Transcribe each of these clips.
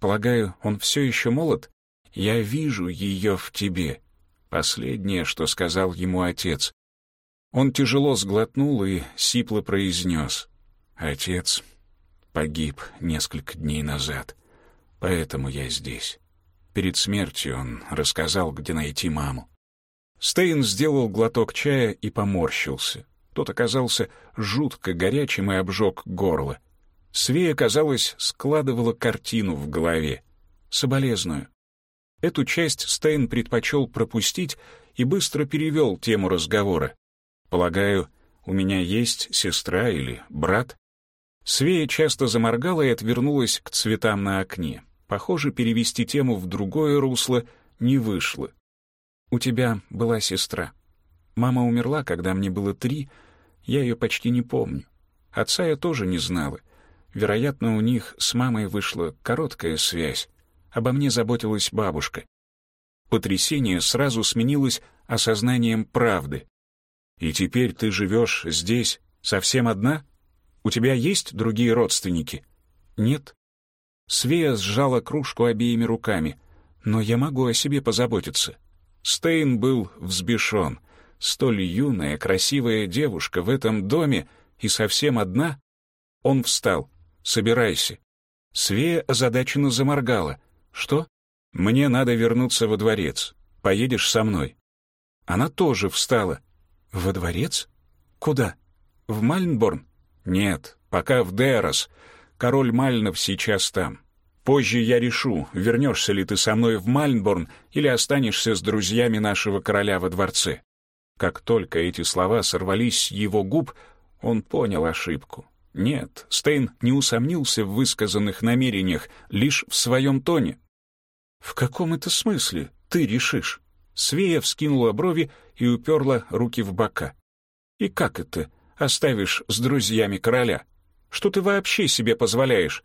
Полагаю, он все еще молод? Я вижу ее в тебе. Последнее, что сказал ему отец. Он тяжело сглотнул и сипло произнес. Отец погиб несколько дней назад, поэтому я здесь. Перед смертью он рассказал, где найти маму. Стейн сделал глоток чая и поморщился. Тот оказался жутко горячим и обжег горло. Свея, казалось, складывала картину в голове. Соболезную. Эту часть Стейн предпочел пропустить и быстро перевел тему разговора. «Полагаю, у меня есть сестра или брат?» Свея часто заморгала и отвернулась к цветам на окне. Похоже, перевести тему в другое русло не вышло. «У тебя была сестра. Мама умерла, когда мне было три, я ее почти не помню. Отца я тоже не знала. Вероятно, у них с мамой вышла короткая связь. Обо мне заботилась бабушка. Потрясение сразу сменилось осознанием правды. «И теперь ты живешь здесь совсем одна? У тебя есть другие родственники?» «Нет». Свея сжала кружку обеими руками. «Но я могу о себе позаботиться». Стейн был взбешен. Столь юная, красивая девушка в этом доме и совсем одна? Он встал. «Собирайся». Свея озадаченно заморгала. «Что?» «Мне надо вернуться во дворец. Поедешь со мной». Она тоже встала. «Во дворец? Куда? В Мальнборн?» «Нет, пока в Дерос. Король Мальнов сейчас там. Позже я решу, вернешься ли ты со мной в Мальнборн или останешься с друзьями нашего короля во дворце». Как только эти слова сорвались с его губ, он понял ошибку. Нет, Стейн не усомнился в высказанных намерениях, лишь в своем тоне. «В каком это смысле ты решишь?» Свея вскинула брови и уперла руки в бока. «И как это оставишь с друзьями короля? Что ты вообще себе позволяешь?»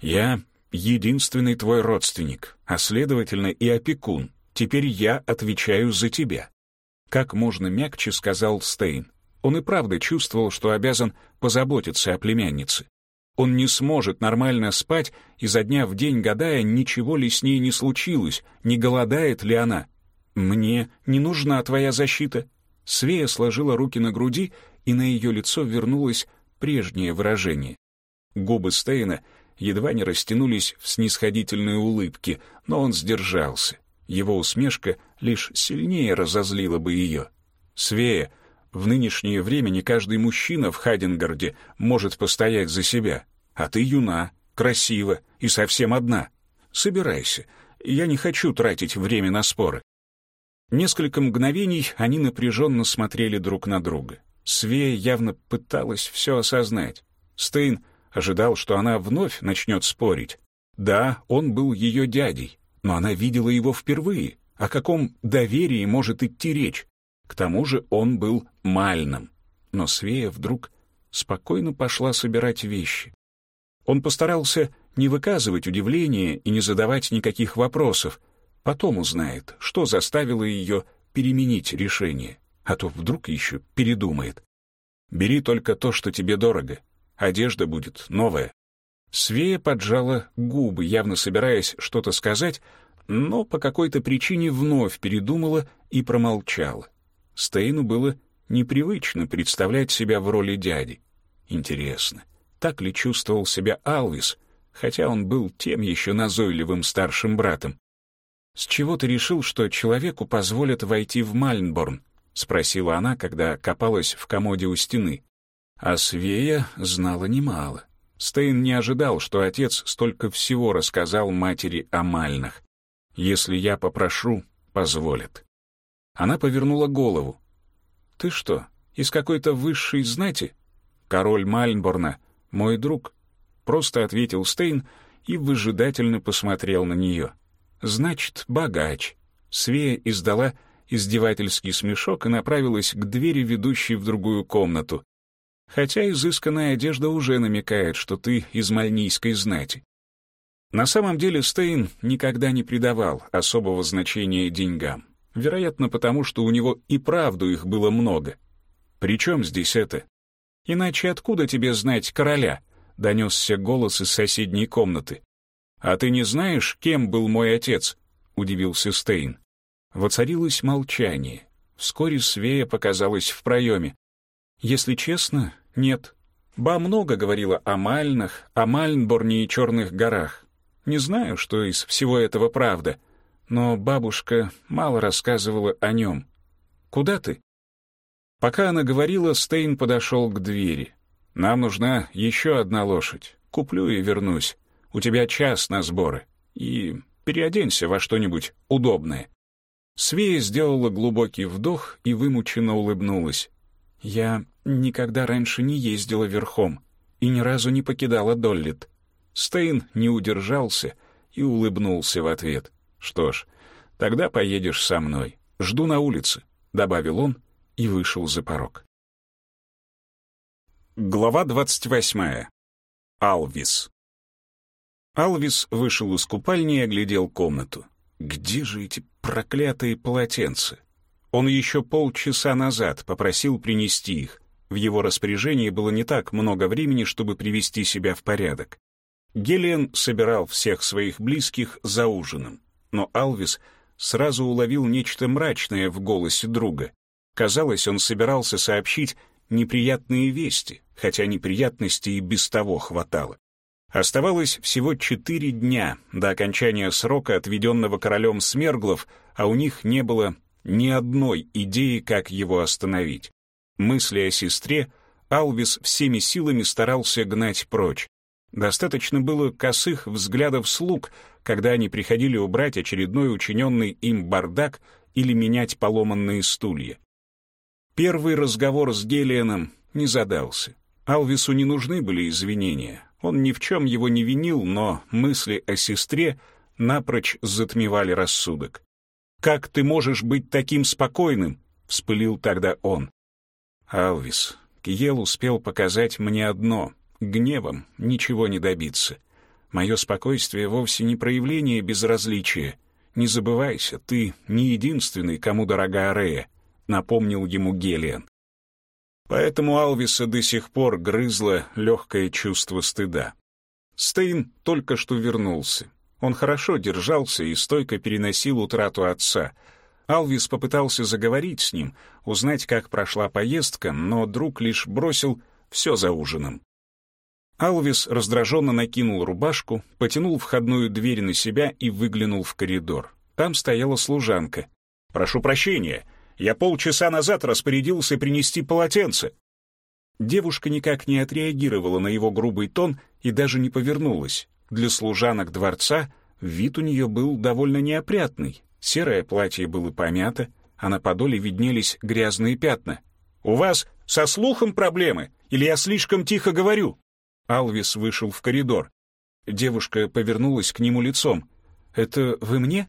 «Я единственный твой родственник, а следовательно и опекун. Теперь я отвечаю за тебя». Как можно мягче сказал Стейн. Он и правда чувствовал, что обязан позаботиться о племяннице. Он не сможет нормально спать, изо дня в день гадая, ничего ли с ней не случилось, не голодает ли она. «Мне не нужна твоя защита». Свея сложила руки на груди, и на ее лицо вернулось прежнее выражение. Губы Стейна едва не растянулись в снисходительные улыбки, но он сдержался. Его усмешка лишь сильнее разозлила бы ее. «Свея, в нынешнее время не каждый мужчина в Хадингарде может постоять за себя. А ты юна, красива и совсем одна. Собирайся. Я не хочу тратить время на споры. Несколько мгновений они напряженно смотрели друг на друга. Свея явно пыталась все осознать. Стейн ожидал, что она вновь начнет спорить. Да, он был ее дядей, но она видела его впервые. О каком доверии может идти речь? К тому же он был мальным. Но Свея вдруг спокойно пошла собирать вещи. Он постарался не выказывать удивления и не задавать никаких вопросов. Потом узнает, что заставило ее переменить решение, а то вдруг еще передумает. «Бери только то, что тебе дорого. Одежда будет новая». Свея поджала губы, явно собираясь что-то сказать, но по какой-то причине вновь передумала и промолчала. Стейну было непривычно представлять себя в роли дяди. Интересно, так ли чувствовал себя Алвис, хотя он был тем еще назойливым старшим братом? «С чего ты решил, что человеку позволят войти в Мальнборн?» — спросила она, когда копалась в комоде у стены. А Свея знала немало. Стейн не ожидал, что отец столько всего рассказал матери о Мальнах. «Если я попрошу, позволят». Она повернула голову. «Ты что, из какой-то высшей знати?» «Король Мальнборна, мой друг», — просто ответил Стейн и выжидательно посмотрел на нее. «Значит, богач». Свея издала издевательский смешок и направилась к двери, ведущей в другую комнату. Хотя изысканная одежда уже намекает, что ты из мальнийской знати. На самом деле Стейн никогда не придавал особого значения деньгам. Вероятно, потому что у него и правду их было много. Причем здесь это? Иначе откуда тебе знать короля? Донесся голос из соседней комнаты. «А ты не знаешь, кем был мой отец?» — удивился Стейн. Воцарилось молчание. Вскоре Свея показалась в проеме. «Если честно, нет. Ба много говорила о Мальнах, о Мальнборне и Черных горах. Не знаю, что из всего этого правда, но бабушка мало рассказывала о нем. Куда ты?» Пока она говорила, Стейн подошел к двери. «Нам нужна еще одна лошадь. Куплю и вернусь. У тебя час на сборы. И переоденься во что-нибудь удобное». Свея сделала глубокий вдох и вымученно улыбнулась. «Я никогда раньше не ездила верхом и ни разу не покидала Доллит». Стейн не удержался и улыбнулся в ответ. «Что ж, тогда поедешь со мной. Жду на улице», — добавил он и вышел за порог. Глава двадцать восьмая. Алвис. Алвис вышел из купальни и оглядел комнату. Где же эти проклятые полотенца? Он еще полчаса назад попросил принести их. В его распоряжении было не так много времени, чтобы привести себя в порядок. Гелиан собирал всех своих близких за ужином, но Алвис сразу уловил нечто мрачное в голосе друга. Казалось, он собирался сообщить неприятные вести, хотя неприятностей и без того хватало. Оставалось всего четыре дня до окончания срока, отведенного королем Смерглов, а у них не было ни одной идеи, как его остановить. Мысли о сестре Алвис всеми силами старался гнать прочь. Достаточно было косых взглядов слуг, когда они приходили убрать очередной учиненный им бардак или менять поломанные стулья. Первый разговор с Гелианом не задался. Алвису не нужны были извинения. Он ни в чем его не винил, но мысли о сестре напрочь затмевали рассудок. «Как ты можешь быть таким спокойным?» — вспылил тогда он. «Алвис, Киел успел показать мне одно — гневом ничего не добиться. Мое спокойствие вовсе не проявление безразличия. Не забывайся, ты не единственный, кому дорога Арея», — напомнил ему Гелиан. Поэтому Алвиса до сих пор грызло легкое чувство стыда. Стейн только что вернулся. Он хорошо держался и стойко переносил утрату отца. Алвис попытался заговорить с ним, узнать, как прошла поездка, но друг лишь бросил все за ужином. Алвис раздраженно накинул рубашку, потянул входную дверь на себя и выглянул в коридор. Там стояла служанка. «Прошу прощения, я полчаса назад распорядился принести полотенце». Девушка никак не отреагировала на его грубый тон и даже не повернулась. Для служанок дворца вид у нее был довольно неопрятный. Серое платье было помято, а на подоле виднелись грязные пятна. «У вас со слухом проблемы? Или я слишком тихо говорю?» Алвис вышел в коридор. Девушка повернулась к нему лицом. «Это вы мне?»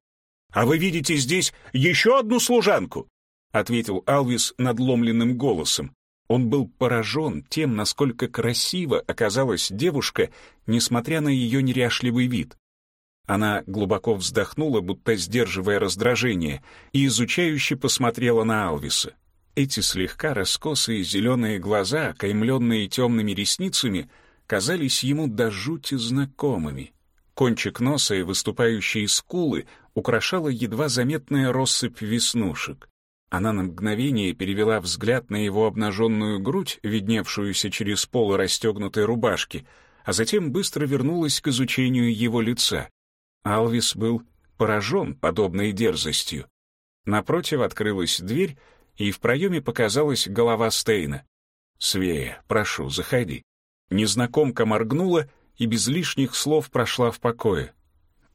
«А вы видите здесь еще одну служанку?» ответил Алвис надломленным голосом. Он был поражен тем, насколько красиво оказалась девушка, несмотря на ее неряшливый вид. Она глубоко вздохнула, будто сдерживая раздражение, и изучающе посмотрела на Алвиса. Эти слегка раскосые зеленые глаза, окаймленные темными ресницами, казались ему до жути знакомыми. Кончик носа и выступающие скулы украшала едва заметная россыпь веснушек. Она на мгновение перевела взгляд на его обнаженную грудь, видневшуюся через полы расстегнутой рубашки, а затем быстро вернулась к изучению его лица. Алвис был поражен подобной дерзостью. Напротив открылась дверь, и в проеме показалась голова Стейна. «Свея, прошу, заходи». Незнакомка моргнула и без лишних слов прошла в покое.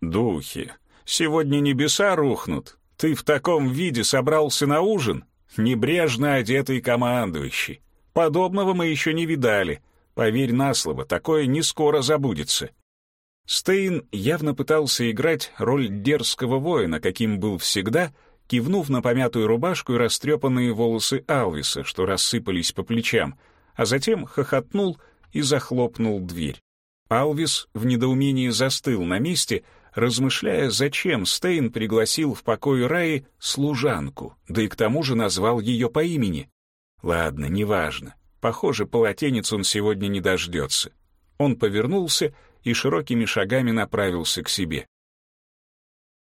«Духи, сегодня небеса рухнут, ты в таком виде собрался на ужин? Небрежно одетый командующий. Подобного мы еще не видали. Поверь на слово, такое не скоро забудется. Стейн явно пытался играть роль дерзкого воина, каким был всегда, кивнув на помятую рубашку и растрепанные волосы Алвиса, что рассыпались по плечам, а затем хохотнул и захлопнул дверь. Алвис в недоумении застыл на месте — размышляя, зачем Стейн пригласил в покой Раи служанку, да и к тому же назвал ее по имени. Ладно, неважно. Похоже, полотенец он сегодня не дождется. Он повернулся и широкими шагами направился к себе.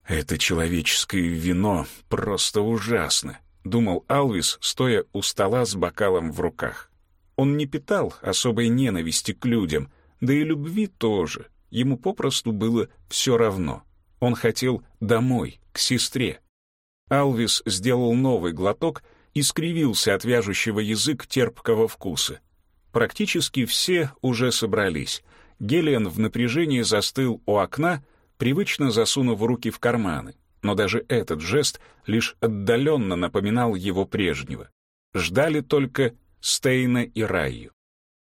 «Это человеческое вино просто ужасно», — думал Алвис, стоя у стола с бокалом в руках. Он не питал особой ненависти к людям, да и любви тоже. Ему попросту было все равно. Он хотел домой, к сестре. Алвис сделал новый глоток и скривился от вяжущего язык терпкого вкуса. Практически все уже собрались. Гелиан в напряжении застыл у окна, привычно засунув руки в карманы, но даже этот жест лишь отдаленно напоминал его прежнего. Ждали только Стейна и Райю.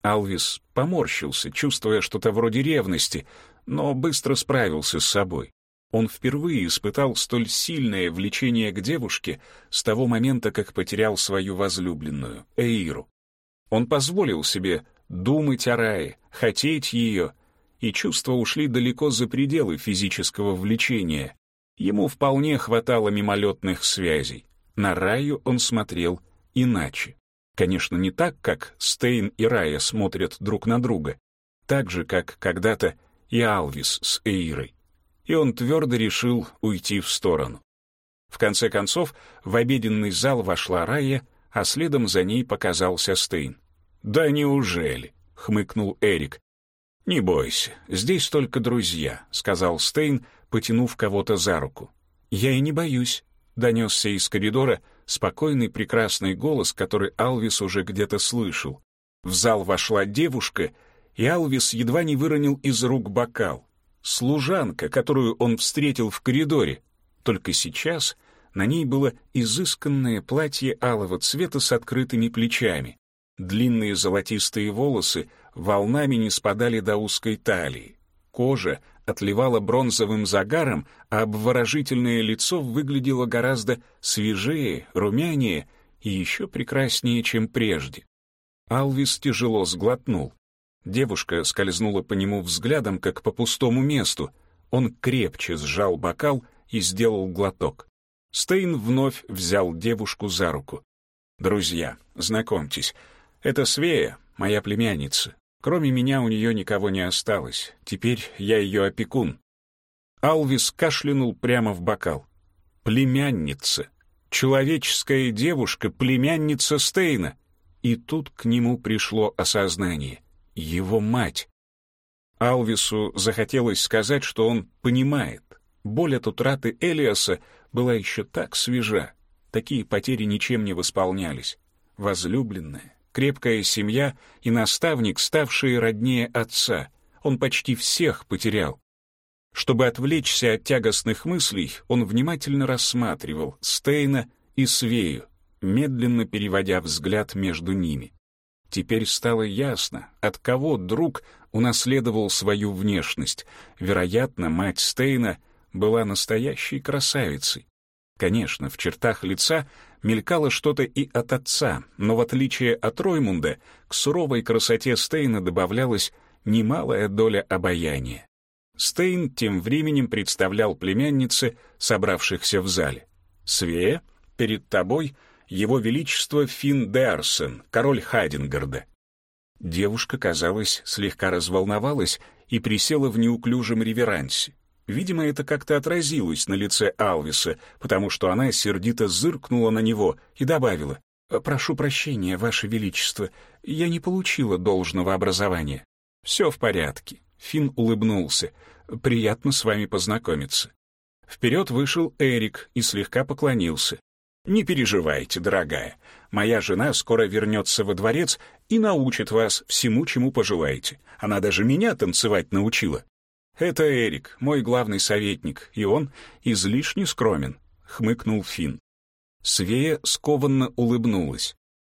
Алвис поморщился, чувствуя что-то вроде ревности, но быстро справился с собой. Он впервые испытал столь сильное влечение к девушке с того момента, как потерял свою возлюбленную, Эиру. Он позволил себе думать о Рае, хотеть ее, и чувства ушли далеко за пределы физического влечения. Ему вполне хватало мимолетных связей. На Раю он смотрел иначе. Конечно, не так, как Стейн и Рая смотрят друг на друга, так же, как когда-то и Алвис с Эйрой. И он твердо решил уйти в сторону. В конце концов, в обеденный зал вошла Рая, а следом за ней показался Стейн. «Да неужели?» — хмыкнул Эрик. «Не бойся, здесь только друзья», — сказал Стейн, потянув кого-то за руку. «Я и не боюсь», — донесся из коридора спокойный прекрасный голос, который Алвис уже где-то слышал. В зал вошла девушка, и Алвис едва не выронил из рук бокал. Служанка, которую он встретил в коридоре. Только сейчас на ней было изысканное платье алого цвета с открытыми плечами. Длинные золотистые волосы волнами не спадали до узкой талии. Кожа отливала бронзовым загаром, а обворожительное лицо выглядело гораздо свежее, румянее и еще прекраснее, чем прежде. Алвис тяжело сглотнул. Девушка скользнула по нему взглядом, как по пустому месту. Он крепче сжал бокал и сделал глоток. Стейн вновь взял девушку за руку. «Друзья, знакомьтесь, это Свея, моя племянница. Кроме меня у нее никого не осталось. Теперь я ее опекун. Алвис кашлянул прямо в бокал. Племянница. Человеческая девушка, племянница Стейна. И тут к нему пришло осознание. Его мать. Алвису захотелось сказать, что он понимает. Боль от утраты Элиаса была еще так свежа. Такие потери ничем не восполнялись. Возлюбленная, крепкая семья и наставник, ставшие роднее отца. Он почти всех потерял. Чтобы отвлечься от тягостных мыслей, он внимательно рассматривал Стейна и Свею, медленно переводя взгляд между ними. Теперь стало ясно, от кого друг унаследовал свою внешность. Вероятно, мать Стейна была настоящей красавицей. Конечно, в чертах лица мелькало что-то и от отца, но в отличие от Роймунда, к суровой красоте Стейна добавлялась немалая доля обаяния. Стейн тем временем представлял племяннице, собравшихся в зале. «Свея, перед тобой его величество Финн Дерсен, король Хайдингарда». Девушка, казалось, слегка разволновалась и присела в неуклюжем реверансе. Видимо, это как-то отразилось на лице Алвиса, потому что она сердито зыркнула на него и добавила, «Прошу прощения, Ваше Величество, я не получила должного образования». «Все в порядке», — Финн улыбнулся. «Приятно с вами познакомиться». Вперед вышел Эрик и слегка поклонился. «Не переживайте, дорогая. Моя жена скоро вернется во дворец и научит вас всему, чему пожелаете. Она даже меня танцевать научила. «Это Эрик, мой главный советник, и он излишне скромен», — хмыкнул Финн. Свея скованно улыбнулась.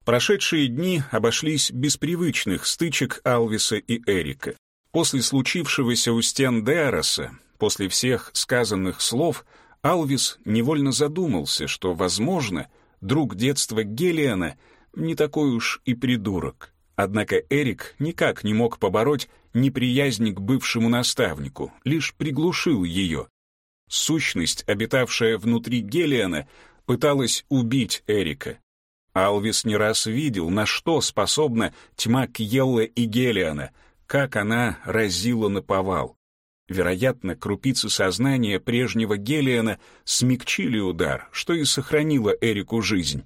Прошедшие дни обошлись без привычных стычек Алвиса и Эрика. После случившегося у стен Деароса, после всех сказанных слов, Алвис невольно задумался, что, возможно, друг детства Гелиана не такой уж и придурок. Однако Эрик никак не мог побороть неприязнь к бывшему наставнику, лишь приглушил ее. Сущность, обитавшая внутри Гелиана, пыталась убить Эрика. Алвис не раз видел, на что способна тьма Кьелла и Гелиана, как она разила на повал. Вероятно, крупицы сознания прежнего Гелиана смягчили удар, что и сохранило Эрику жизнь.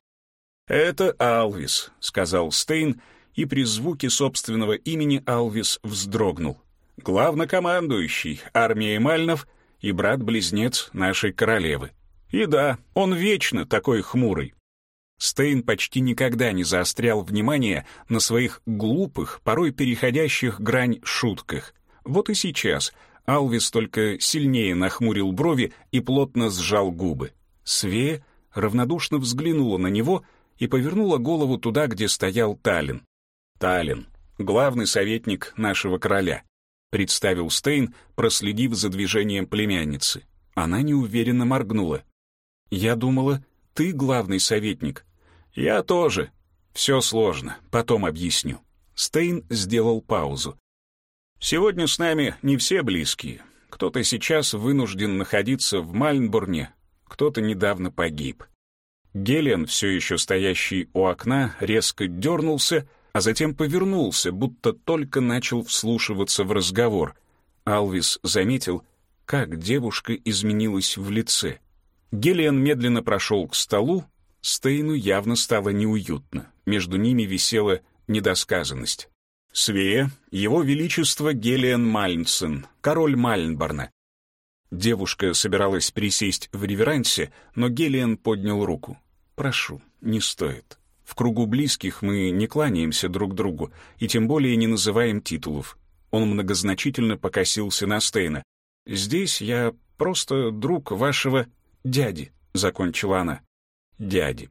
«Это Алвис», — сказал Стейн, и при звуке собственного имени Алвис вздрогнул. «Главнокомандующий армией Мальнов и брат-близнец нашей королевы. И да, он вечно такой хмурый». Стейн почти никогда не заострял внимание на своих глупых, порой переходящих грань шутках. Вот и сейчас Алвис только сильнее нахмурил брови и плотно сжал губы. Свея равнодушно взглянула на него и повернула голову туда, где стоял Таллин. «Таллин, главный советник нашего короля», — представил Стейн, проследив за движением племянницы. Она неуверенно моргнула. «Я думала, ты главный советник». «Я тоже. Все сложно, потом объясню». Стейн сделал паузу. «Сегодня с нами не все близкие. Кто-то сейчас вынужден находиться в Мальнбурне, кто-то недавно погиб». Гелен, все еще стоящий у окна, резко дернулся, а затем повернулся, будто только начал вслушиваться в разговор. Алвис заметил, как девушка изменилась в лице. Гелиан медленно прошел к столу, Стейну явно стало неуютно, между ними висела недосказанность. Свея, его величество Гелиан Мальнсен, король Мальнборна. Девушка собиралась присесть в реверансе, но Гелиан поднял руку. «Прошу, не стоит. В кругу близких мы не кланяемся друг другу и тем более не называем титулов». Он многозначительно покосился на Стейна. «Здесь я просто друг вашего дяди», — закончила она. «Дяди».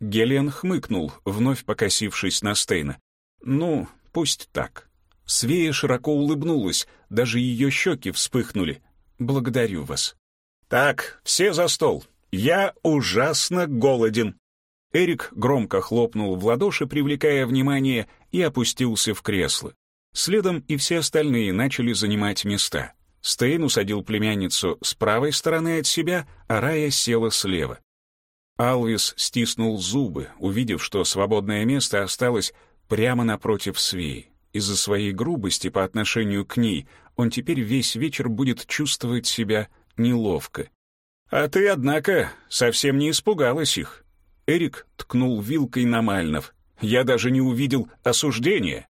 Гелиан хмыкнул, вновь покосившись на Стейна. «Ну, пусть так». Свея широко улыбнулась, даже ее щеки вспыхнули. «Благодарю вас». «Так, все за стол. Я ужасно голоден». Эрик громко хлопнул в ладоши, привлекая внимание, и опустился в кресло. Следом и все остальные начали занимать места. Стейн усадил племянницу с правой стороны от себя, а Рая села слева. Алвис стиснул зубы, увидев, что свободное место осталось прямо напротив Свеи. Из-за своей грубости по отношению к ней он теперь весь вечер будет чувствовать себя неловко. «А ты, однако, совсем не испугалась их», Эрик ткнул вилкой на Мальнов. «Я даже не увидел осуждения».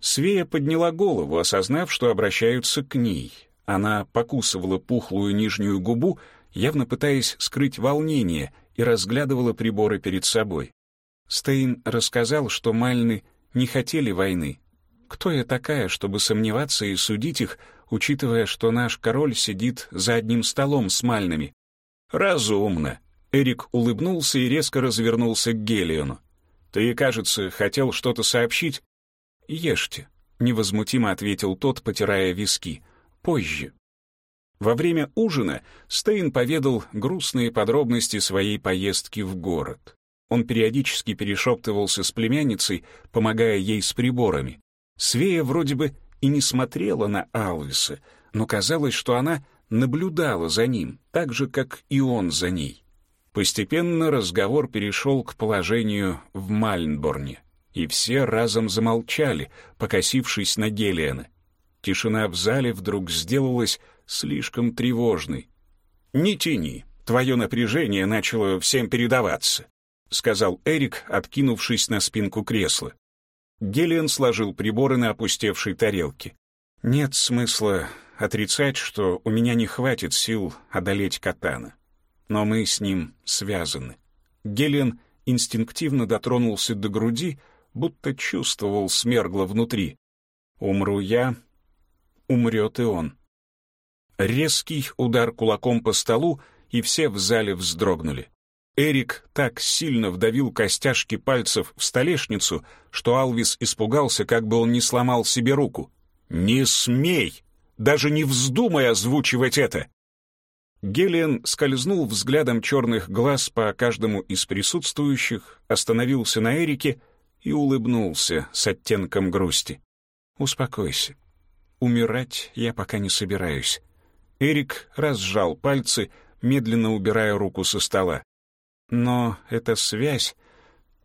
Свея подняла голову, осознав, что обращаются к ней. Она покусывала пухлую нижнюю губу, явно пытаясь скрыть волнение, и разглядывала приборы перед собой. Стейн рассказал, что Мальны не хотели войны. Кто я такая, чтобы сомневаться и судить их, учитывая, что наш король сидит за одним столом с Мальными? Разумно. Эрик улыбнулся и резко развернулся к Гелиону. «Ты, кажется, хотел что-то сообщить?» «Ешьте», — невозмутимо ответил тот, потирая виски. «Позже». Во время ужина Стейн поведал грустные подробности своей поездки в город. Он периодически перешептывался с племянницей, помогая ей с приборами. Свея вроде бы и не смотрела на Алвиса, но казалось, что она наблюдала за ним, так же, как и он за ней. Постепенно разговор перешел к положению в Мальнборне, и все разом замолчали, покосившись на Гелиана. Тишина в зале вдруг сделалась слишком тревожной. «Не тяни, твое напряжение начало всем передаваться», — сказал Эрик, откинувшись на спинку кресла. Гелиан сложил приборы на опустевшей тарелке. «Нет смысла отрицать, что у меня не хватит сил одолеть Катана но мы с ним связаны. Гелен инстинктивно дотронулся до груди, будто чувствовал смергло внутри. «Умру я, умрет и он». Резкий удар кулаком по столу, и все в зале вздрогнули. Эрик так сильно вдавил костяшки пальцев в столешницу, что Алвис испугался, как бы он не сломал себе руку. «Не смей! Даже не вздумай озвучивать это!» Гелиан скользнул взглядом черных глаз по каждому из присутствующих, остановился на Эрике и улыбнулся с оттенком грусти. «Успокойся. Умирать я пока не собираюсь». Эрик разжал пальцы, медленно убирая руку со стола. Но эта связь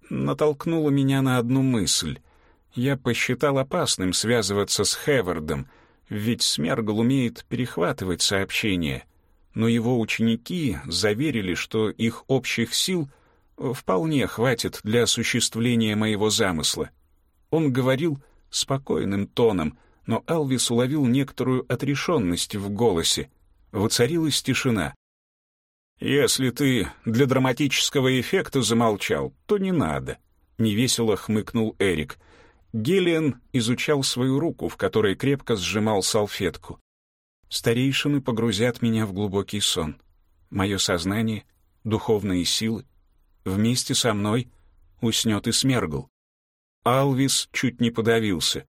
натолкнула меня на одну мысль. Я посчитал опасным связываться с Хевардом, ведь Смергл умеет перехватывать сообщения. Но его ученики заверили, что их общих сил вполне хватит для осуществления моего замысла. Он говорил спокойным тоном, но Алвис уловил некоторую отрешенность в голосе. Воцарилась тишина. «Если ты для драматического эффекта замолчал, то не надо», — невесело хмыкнул Эрик. Гелиан изучал свою руку, в которой крепко сжимал салфетку. «Старейшины погрузят меня в глубокий сон. Мое сознание, духовные силы. Вместе со мной уснет и Смергл». Алвис чуть не подавился.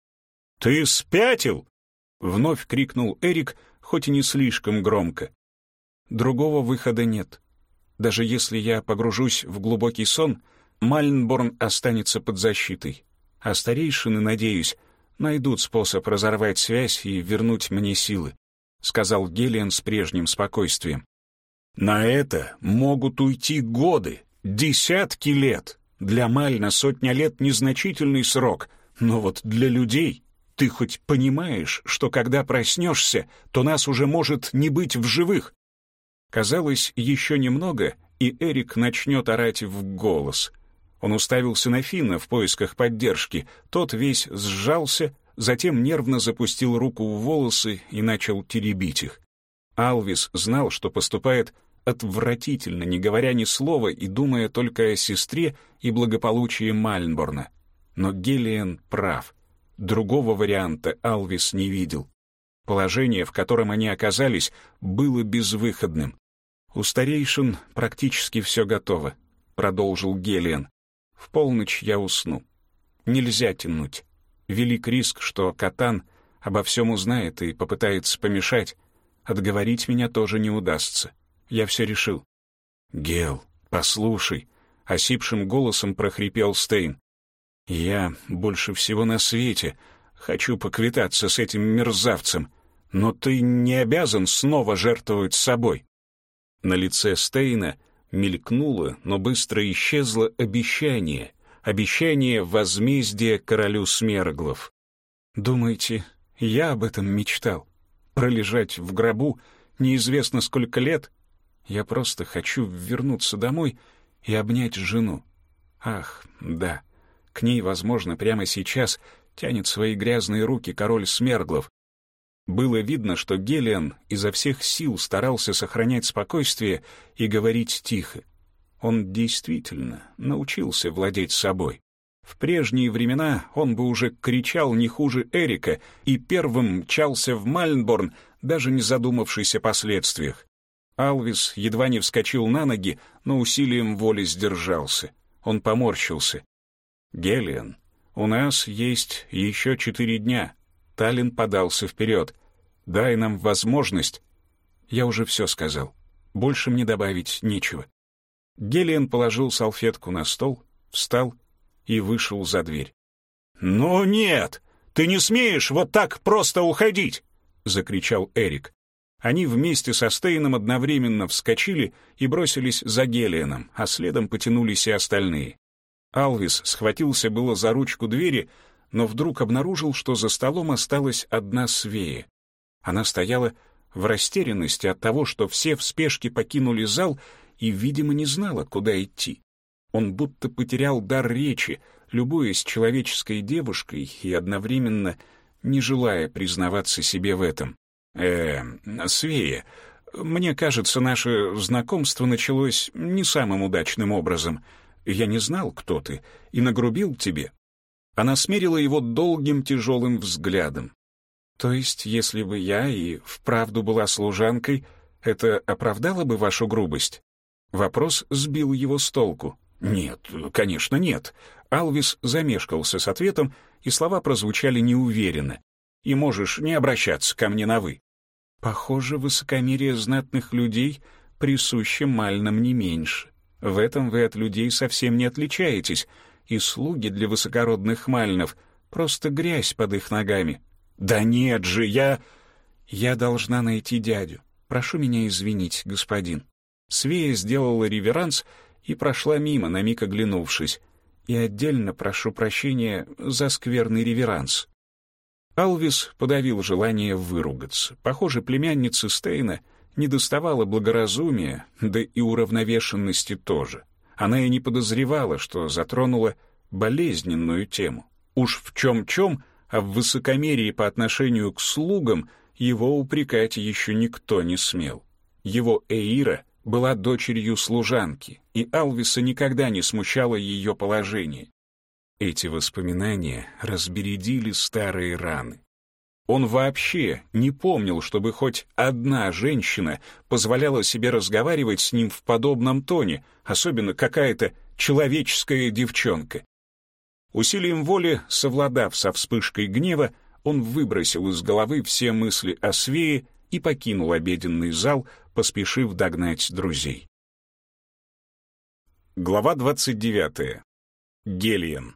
«Ты спятил?» — вновь крикнул Эрик, хоть и не слишком громко. «Другого выхода нет. Даже если я погружусь в глубокий сон, Мальнборн останется под защитой. А старейшины, надеюсь, найдут способ разорвать связь и вернуть мне силы», — сказал Гелиан с прежним спокойствием. «На это могут уйти годы, десятки лет. Для Мальна сотня лет — незначительный срок, но вот для людей ты хоть понимаешь, что когда проснешься, то нас уже может не быть в живых?» Казалось, еще немного, и Эрик начнет орать в голос. Он уставился на Финна в поисках поддержки. Тот весь сжался, затем нервно запустил руку в волосы и начал теребить их. Алвис знал, что поступает отвратительно, не говоря ни слова и думая только о сестре и благополучии Мальнборна. Но Гелиан прав. Другого варианта Алвис не видел. Положение, в котором они оказались, было безвыходным. «У старейшин практически все готово», — продолжил Гелиан. «В полночь я усну. Нельзя тянуть. Велик риск, что Катан обо всем узнает и попытается помешать. Отговорить меня тоже не удастся. Я все решил». «Гел, послушай», — осипшим голосом прохрипел Стейн. Я больше всего на свете хочу поквитаться с этим мерзавцем, но ты не обязан снова жертвовать собой. На лице Стейна мелькнуло, но быстро исчезло обещание, обещание возмездия королю Смерглов. Думаете, я об этом мечтал? Пролежать в гробу неизвестно сколько лет? Я просто хочу вернуться домой и обнять жену. Ах, да. К ней, возможно, прямо сейчас тянет свои грязные руки король Смерглов. Было видно, что Гелиан изо всех сил старался сохранять спокойствие и говорить тихо. Он действительно научился владеть собой. В прежние времена он бы уже кричал не хуже Эрика и первым мчался в Мальнборн, даже не задумавшись о последствиях. Алвис едва не вскочил на ноги, но усилием воли сдержался. Он поморщился. «Гелиан, у нас есть еще четыре дня». Таллин подался вперед. «Дай нам возможность». Я уже все сказал. Больше мне добавить нечего. Гелиан положил салфетку на стол, встал и вышел за дверь. «Ну нет! Ты не смеешь вот так просто уходить!» — закричал Эрик. Они вместе со Стейном одновременно вскочили и бросились за Гелианом, а следом потянулись и остальные. Алвис схватился было за ручку двери, но вдруг обнаружил, что за столом осталась одна свея. Она стояла в растерянности от того, что все в спешке покинули зал и, видимо, не знала, куда идти. Он будто потерял дар речи, любуясь человеческой девушкой и одновременно не желая признаваться себе в этом. «Э, Свея, мне кажется, наше знакомство началось не самым удачным образом», я не знал, кто ты, и нагрубил тебе». Она смерила его долгим тяжелым взглядом. «То есть, если бы я и вправду была служанкой, это оправдало бы вашу грубость?» Вопрос сбил его с толку. «Нет, конечно, нет». Алвис замешкался с ответом, и слова прозвучали неуверенно. «И можешь не обращаться ко мне на «вы». Похоже, высокомерие знатных людей присуще мальным не меньше. В этом вы от людей совсем не отличаетесь, и слуги для высокородных мальнов — просто грязь под их ногами. Да нет же, я... Я должна найти дядю. Прошу меня извинить, господин. Свея сделала реверанс и прошла мимо, на миг оглянувшись. и отдельно прошу прощения за скверный реверанс». Алвис подавил желание выругаться. Похоже, племяннице Стейна не доставало благоразумия, да и уравновешенности тоже. Она и не подозревала, что затронула болезненную тему. Уж в чем-чем, а в высокомерии по отношению к слугам его упрекать еще никто не смел. Его Эира была дочерью служанки, и Алвиса никогда не смущало ее положение. Эти воспоминания разбередили старые раны. Он вообще не помнил, чтобы хоть одна женщина позволяла себе разговаривать с ним в подобном тоне, особенно какая-то человеческая девчонка. Усилием воли, совладав со вспышкой гнева, он выбросил из головы все мысли о Свее и покинул обеденный зал, поспешив догнать друзей. Глава 29. Гелиен.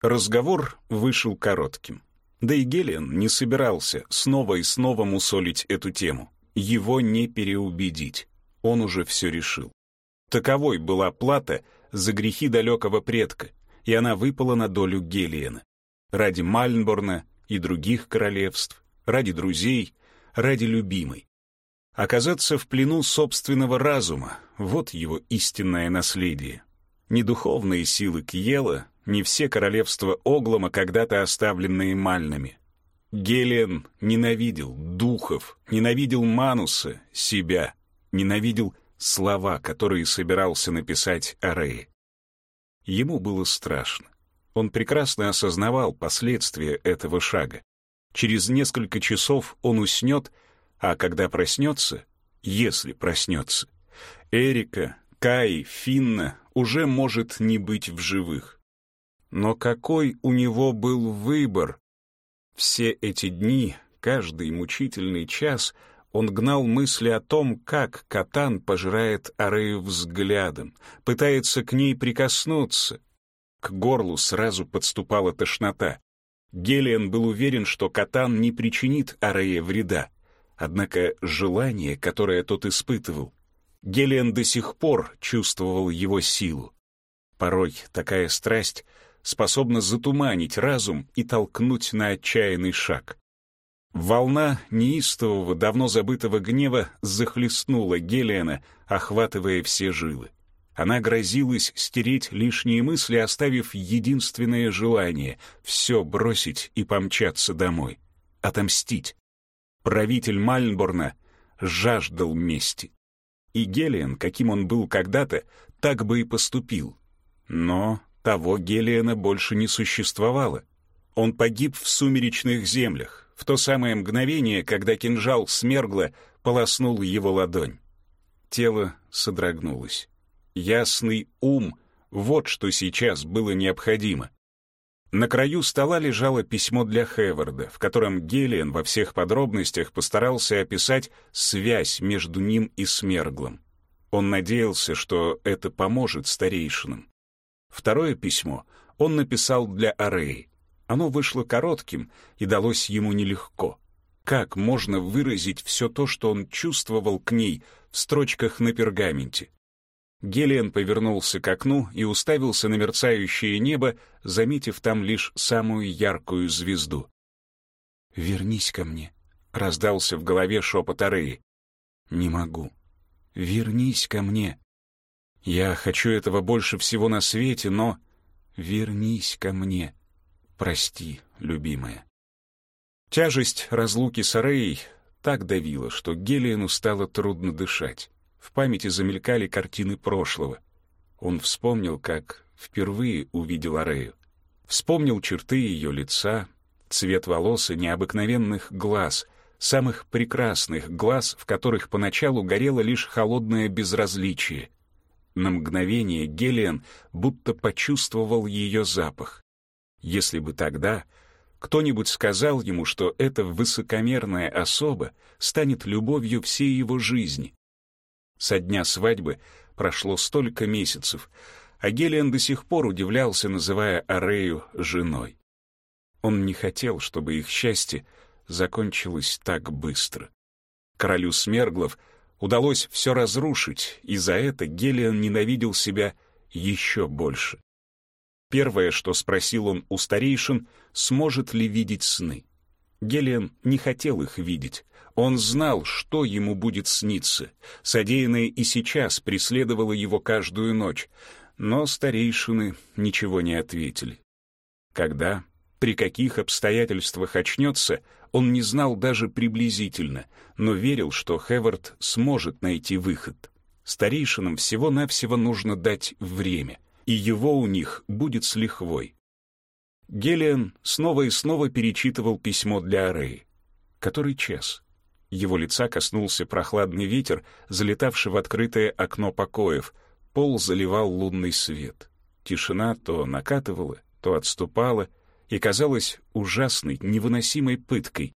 Разговор вышел коротким. Да и Гелиан не собирался снова и снова мусолить эту тему. Его не переубедить. Он уже все решил. Таковой была плата за грехи далекого предка, и она выпала на долю Гелиена. Ради Мальнборна и других королевств, ради друзей, ради любимой. Оказаться в плену собственного разума — вот его истинное наследие. Не духовные силы Кьела, не все королевства Оглома, когда-то оставленные мальными. Гелиан ненавидел духов, ненавидел Мануса, себя, ненавидел слова, которые собирался написать Арее. Ему было страшно. Он прекрасно осознавал последствия этого шага. Через несколько часов он уснет, а когда проснется, если проснется, Эрика, Кай, Финна уже может не быть в живых. Но какой у него был выбор? Все эти дни, каждый мучительный час он гнал мысли о том, как Катан пожирает Арею взглядом, пытается к ней прикоснуться. К горлу сразу подступала тошнота. Гелиан был уверен, что Катан не причинит Арее вреда. Однако желание, которое тот испытывал, Гелиан до сих пор чувствовал его силу. Порой такая страсть способна затуманить разум и толкнуть на отчаянный шаг. Волна неистового, давно забытого гнева захлестнула Гелиана, охватывая все жилы. Она грозилась стереть лишние мысли, оставив единственное желание — все бросить и помчаться домой. Отомстить. Правитель Мальнборна жаждал мести. И Гелиан, каким он был когда-то, так бы и поступил. Но того Гелиана больше не существовало. Он погиб в сумеречных землях, в то самое мгновение, когда кинжал смергла полоснул его ладонь. Тело содрогнулось. Ясный ум — вот что сейчас было необходимо. На краю стола лежало письмо для Хеварда, в котором Гелиан во всех подробностях постарался описать связь между ним и Смерглом. Он надеялся, что это поможет старейшинам. Второе письмо он написал для Ареи. Оно вышло коротким и далось ему нелегко. Как можно выразить все то, что он чувствовал к ней в строчках на пергаменте? Гелиан повернулся к окну и уставился на мерцающее небо, заметив там лишь самую яркую звезду. «Вернись ко мне», — раздался в голове шепот Ареи. «Не могу. Вернись ко мне. Я хочу этого больше всего на свете, но... Вернись ко мне. Прости, любимая. Тяжесть разлуки с Ареей так давила, что Гелиану стало трудно дышать. В памяти замелькали картины прошлого. Он вспомнил, как впервые увидел Арею. Вспомнил черты ее лица, цвет волос и необыкновенных глаз, самых прекрасных глаз, в которых поначалу горело лишь холодное безразличие — на мгновение Гелиан будто почувствовал ее запах. Если бы тогда кто-нибудь сказал ему, что эта высокомерная особа станет любовью всей его жизни. Со дня свадьбы прошло столько месяцев, а Гелиан до сих пор удивлялся, называя Арею женой. Он не хотел, чтобы их счастье закончилось так быстро. Королю Смерглов — удалось все разрушить, и за это Гелиан ненавидел себя еще больше. Первое, что спросил он у старейшин, сможет ли видеть сны. Гелиан не хотел их видеть. Он знал, что ему будет сниться. Содеянное и сейчас преследовало его каждую ночь. Но старейшины ничего не ответили. Когда, при каких обстоятельствах очнется, он не знал даже приблизительно, но верил, что Хевард сможет найти выход. Старейшинам всего-навсего нужно дать время, и его у них будет с лихвой. Гелиан снова и снова перечитывал письмо для Ареи. Который час? Его лица коснулся прохладный ветер, залетавший в открытое окно покоев. Пол заливал лунный свет. Тишина то накатывала, то отступала и казалась ужасной, невыносимой пыткой.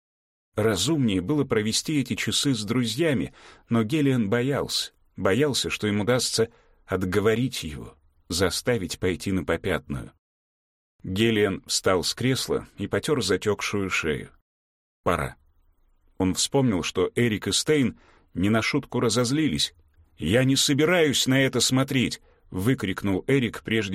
Разумнее было провести эти часы с друзьями, но Гелиан боялся, боялся, что им удастся отговорить его, заставить пойти на попятную. Гелиан встал с кресла и потер затекшую шею. Пора. Он вспомнил, что Эрик и Стейн не на шутку разозлились. «Я не собираюсь на это смотреть!» — выкрикнул Эрик, прежде